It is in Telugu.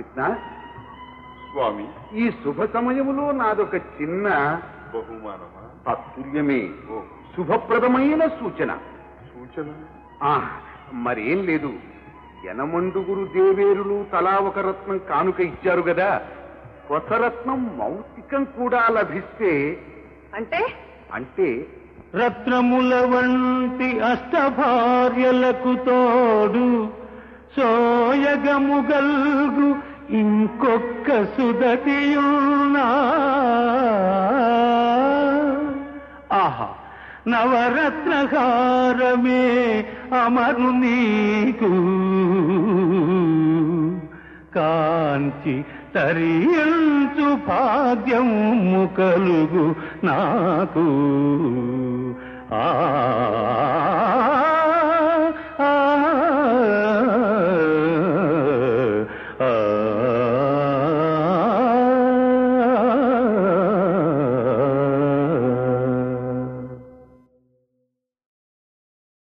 కృష్ణ. స్వామి. ఈ శుభ సమయములో నాదొక చిన్న బహుమానమా? తత్తుల్యమే శుభప్రదమైన సూచన. సూచన? ఆ మరేం లేదు. యనమండుగురు దేవేరులు తలా ఒక రత్నం కానుక ఇచ్చారు కదా కొత్త రత్నం మౌతికం కూడా లభిస్తే అంటే? అంటే రత్నముల వంటి అష్టభార్యలకు తోడు సోయగముగల్గు ఇంకొక్క సుదతియున్నా ఆహా నవరత్నహారమే అమరు నీకు. కాంచి తరియంచు భాగ్యం కలుగు నాకు. ఆ